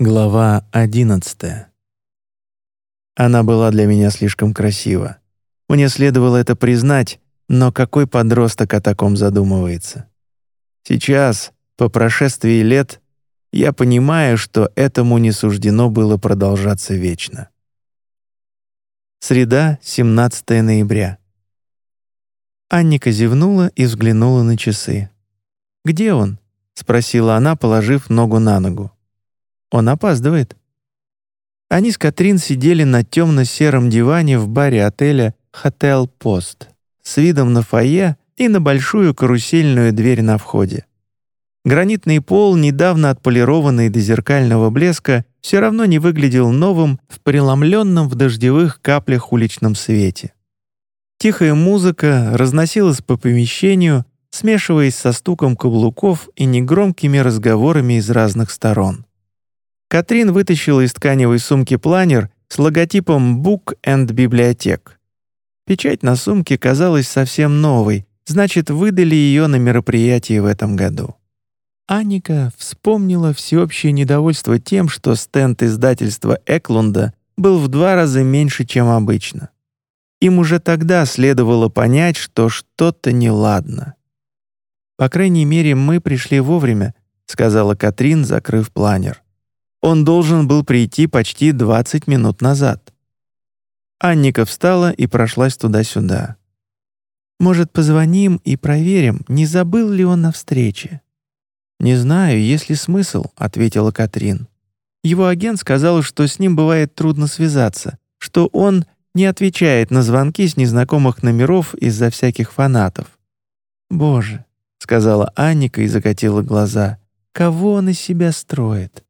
Глава 11. Она была для меня слишком красива. Мне следовало это признать, но какой подросток о таком задумывается? Сейчас, по прошествии лет, я понимаю, что этому не суждено было продолжаться вечно. Среда, 17 ноября. Анника зевнула и взглянула на часы. «Где он?» — спросила она, положив ногу на ногу. Он опаздывает. Они с Катрин сидели на темно-сером диване в баре отеля «Хотел Пост» с видом на фойе и на большую карусельную дверь на входе. Гранитный пол, недавно отполированный до зеркального блеска, все равно не выглядел новым в преломленном в дождевых каплях уличном свете. Тихая музыка разносилась по помещению, смешиваясь со стуком каблуков и негромкими разговорами из разных сторон. Катрин вытащила из тканевой сумки планер с логотипом Book and Библиотек. Печать на сумке казалась совсем новой, значит, выдали ее на мероприятии в этом году. Аника вспомнила всеобщее недовольство тем, что стенд издательства Эклунда был в два раза меньше, чем обычно. Им уже тогда следовало понять, что что-то неладно. «По крайней мере, мы пришли вовремя», — сказала Катрин, закрыв планер. Он должен был прийти почти 20 минут назад. Анника встала и прошлась туда-сюда. «Может, позвоним и проверим, не забыл ли он на встрече?» «Не знаю, есть ли смысл», — ответила Катрин. Его агент сказал, что с ним бывает трудно связаться, что он не отвечает на звонки с незнакомых номеров из-за всяких фанатов. «Боже», — сказала Анника и закатила глаза, — «кого он из себя строит?»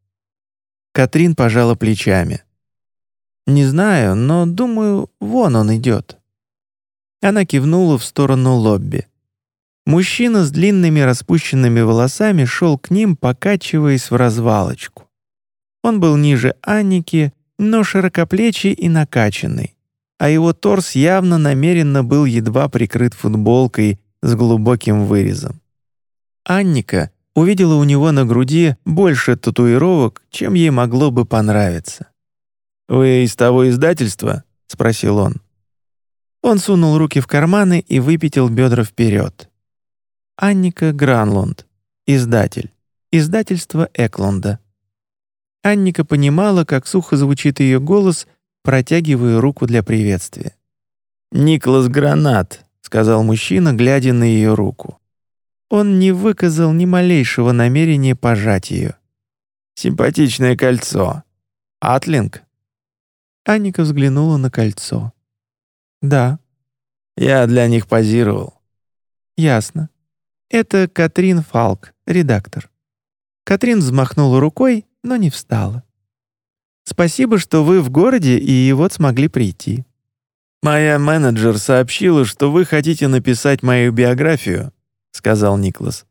Катрин пожала плечами. «Не знаю, но, думаю, вон он идет». Она кивнула в сторону лобби. Мужчина с длинными распущенными волосами шел к ним, покачиваясь в развалочку. Он был ниже Анники, но широкоплечий и накачанный, а его торс явно намеренно был едва прикрыт футболкой с глубоким вырезом. Анника увидела у него на груди больше татуировок, чем ей могло бы понравиться. «Вы из того издательства?» — спросил он. Он сунул руки в карманы и выпятил бедра вперед. Анника Гранлунд, издатель, издательство Эклунда. Анника понимала, как сухо звучит ее голос, протягивая руку для приветствия. «Никлас Гранат», — сказал мужчина, глядя на ее руку. Он не выказал ни малейшего намерения пожать ее. «Симпатичное кольцо. Атлинг?» Анника взглянула на кольцо. «Да». «Я для них позировал». «Ясно. Это Катрин Фалк, редактор». Катрин взмахнула рукой, но не встала. «Спасибо, что вы в городе и вот смогли прийти». «Моя менеджер сообщила, что вы хотите написать мою биографию сказал Никлас.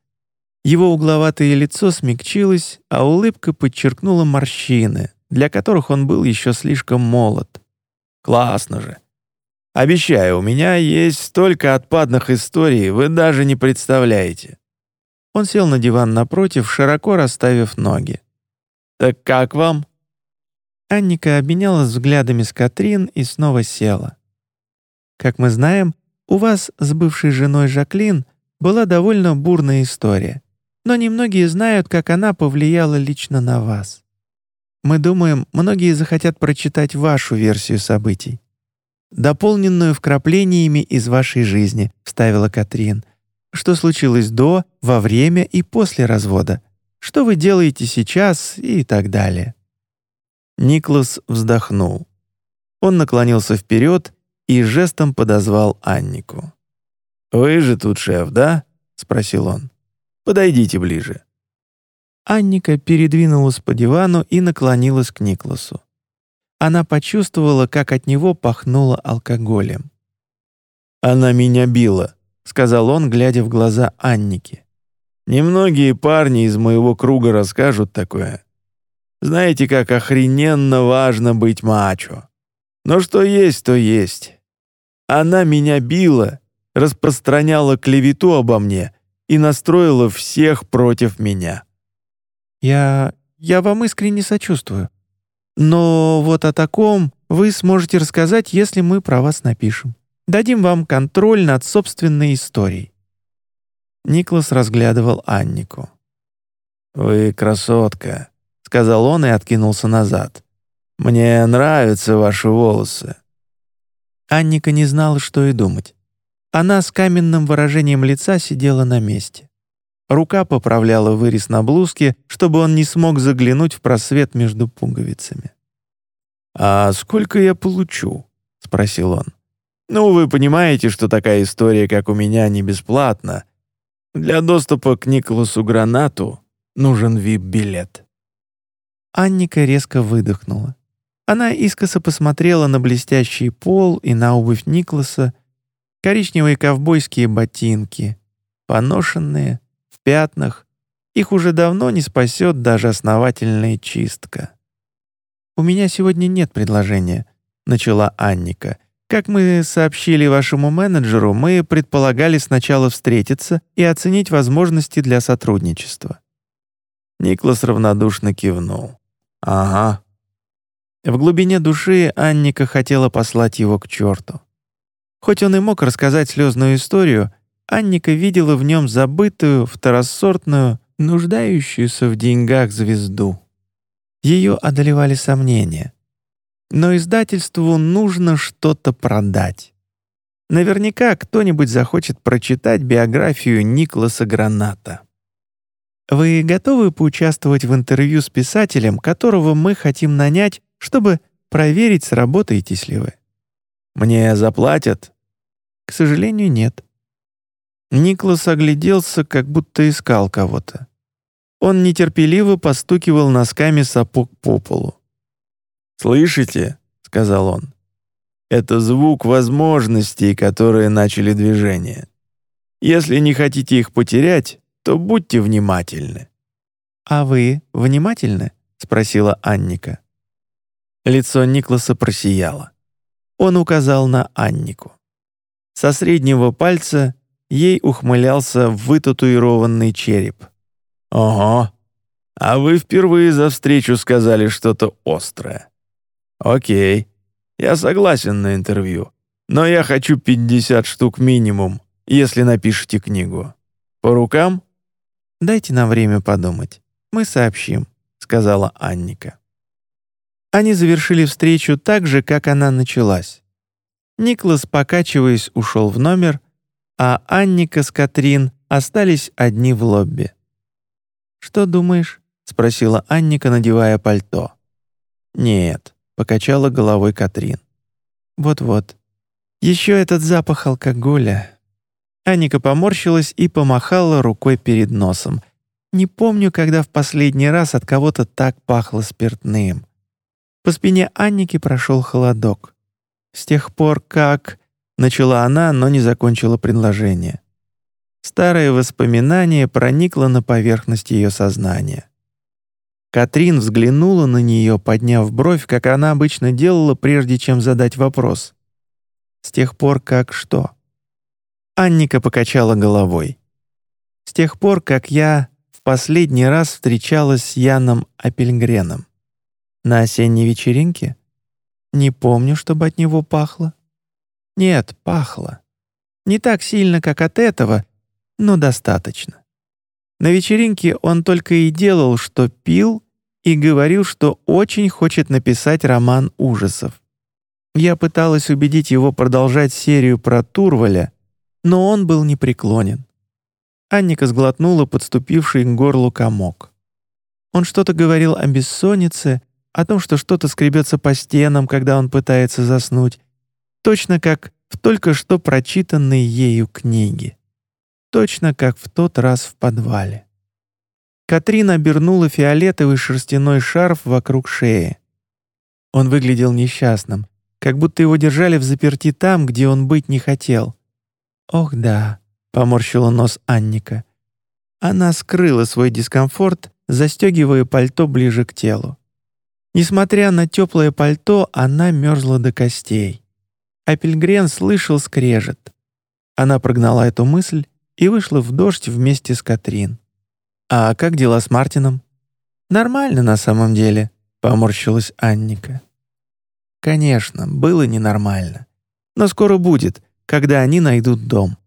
Его угловатое лицо смягчилось, а улыбка подчеркнула морщины, для которых он был еще слишком молод. «Классно же! Обещаю, у меня есть столько отпадных историй, вы даже не представляете». Он сел на диван напротив, широко расставив ноги. «Так как вам?» Анника обменялась взглядами с Катрин и снова села. «Как мы знаем, у вас с бывшей женой Жаклин была довольно бурная история, но немногие знают, как она повлияла лично на вас. Мы думаем, многие захотят прочитать вашу версию событий. «Дополненную вкраплениями из вашей жизни», — вставила Катрин. «Что случилось до, во время и после развода? Что вы делаете сейчас?» и так далее. Никлас вздохнул. Он наклонился вперед и жестом подозвал Аннику. «Вы же тут шеф, да?» — спросил он. «Подойдите ближе». Анника передвинулась по дивану и наклонилась к Никласу. Она почувствовала, как от него пахнуло алкоголем. «Она меня била», — сказал он, глядя в глаза Анники. «Немногие парни из моего круга расскажут такое. Знаете, как охрененно важно быть мачо. Но что есть, то есть. Она меня била, распространяла клевету обо мне и настроила всех против меня. «Я... я вам искренне сочувствую. Но вот о таком вы сможете рассказать, если мы про вас напишем. Дадим вам контроль над собственной историей». Никлас разглядывал Аннику. «Вы красотка», — сказал он и откинулся назад. «Мне нравятся ваши волосы». Анника не знала, что и думать. Она с каменным выражением лица сидела на месте. Рука поправляла вырез на блузке, чтобы он не смог заглянуть в просвет между пуговицами. «А сколько я получу?» — спросил он. «Ну, вы понимаете, что такая история, как у меня, не бесплатна. Для доступа к Николасу Гранату нужен вип-билет». Анника резко выдохнула. Она искоса посмотрела на блестящий пол и на обувь Никласа, коричневые ковбойские ботинки, поношенные, в пятнах, их уже давно не спасет даже основательная чистка. «У меня сегодня нет предложения», — начала Анника. «Как мы сообщили вашему менеджеру, мы предполагали сначала встретиться и оценить возможности для сотрудничества». Никлас равнодушно кивнул. «Ага». В глубине души Анника хотела послать его к черту. Хоть он и мог рассказать слезную историю, Анника видела в нем забытую, второсортную, нуждающуюся в деньгах звезду. Ее одолевали сомнения. Но издательству нужно что-то продать. Наверняка кто-нибудь захочет прочитать биографию Никласа Граната. Вы готовы поучаствовать в интервью с писателем, которого мы хотим нанять, чтобы проверить, сработаетесь ли вы? Мне заплатят к сожалению, нет. Никлас огляделся, как будто искал кого-то. Он нетерпеливо постукивал носками сапог по полу. «Слышите?» — сказал он. «Это звук возможностей, которые начали движение. Если не хотите их потерять, то будьте внимательны». «А вы внимательны?» — спросила Анника. Лицо Никласа просияло. Он указал на Аннику. Со среднего пальца ей ухмылялся вытатуированный череп. «Ого! А вы впервые за встречу сказали что-то острое. Окей, я согласен на интервью, но я хочу 50 штук минимум, если напишите книгу. По рукам?» «Дайте нам время подумать. Мы сообщим», — сказала Анника. Они завершили встречу так же, как она началась. Никлас, покачиваясь, ушел в номер, а Анника с Катрин остались одни в лобби. «Что думаешь?» — спросила Анника, надевая пальто. «Нет», — покачала головой Катрин. «Вот-вот. Еще этот запах алкоголя». Анника поморщилась и помахала рукой перед носом. «Не помню, когда в последний раз от кого-то так пахло спиртным». По спине Анники прошел холодок. С тех пор, как...» — начала она, но не закончила предложение. Старое воспоминание проникло на поверхность ее сознания. Катрин взглянула на нее, подняв бровь, как она обычно делала, прежде чем задать вопрос. «С тех пор, как что?» Анника покачала головой. «С тех пор, как я в последний раз встречалась с Яном Апельгреном. На осенней вечеринке?» Не помню, чтобы от него пахло. Нет, пахло. Не так сильно, как от этого, но достаточно. На вечеринке он только и делал, что пил и говорил, что очень хочет написать роман ужасов. Я пыталась убедить его продолжать серию про Турваля, но он был непреклонен. Анника сглотнула подступивший к горлу комок. Он что-то говорил о бессоннице, о том, что что-то скребется по стенам, когда он пытается заснуть, точно как в только что прочитанной ею книге, точно как в тот раз в подвале. Катрин обернула фиолетовый шерстяной шарф вокруг шеи. Он выглядел несчастным, как будто его держали в заперти там, где он быть не хотел. «Ох да», — поморщила нос Анника. Она скрыла свой дискомфорт, застегивая пальто ближе к телу. Несмотря на теплое пальто, она мерзла до костей. Апельгрен слышал скрежет. Она прогнала эту мысль и вышла в дождь вместе с Катрин. «А как дела с Мартином?» «Нормально на самом деле», — поморщилась Анника. «Конечно, было ненормально. Но скоро будет, когда они найдут дом.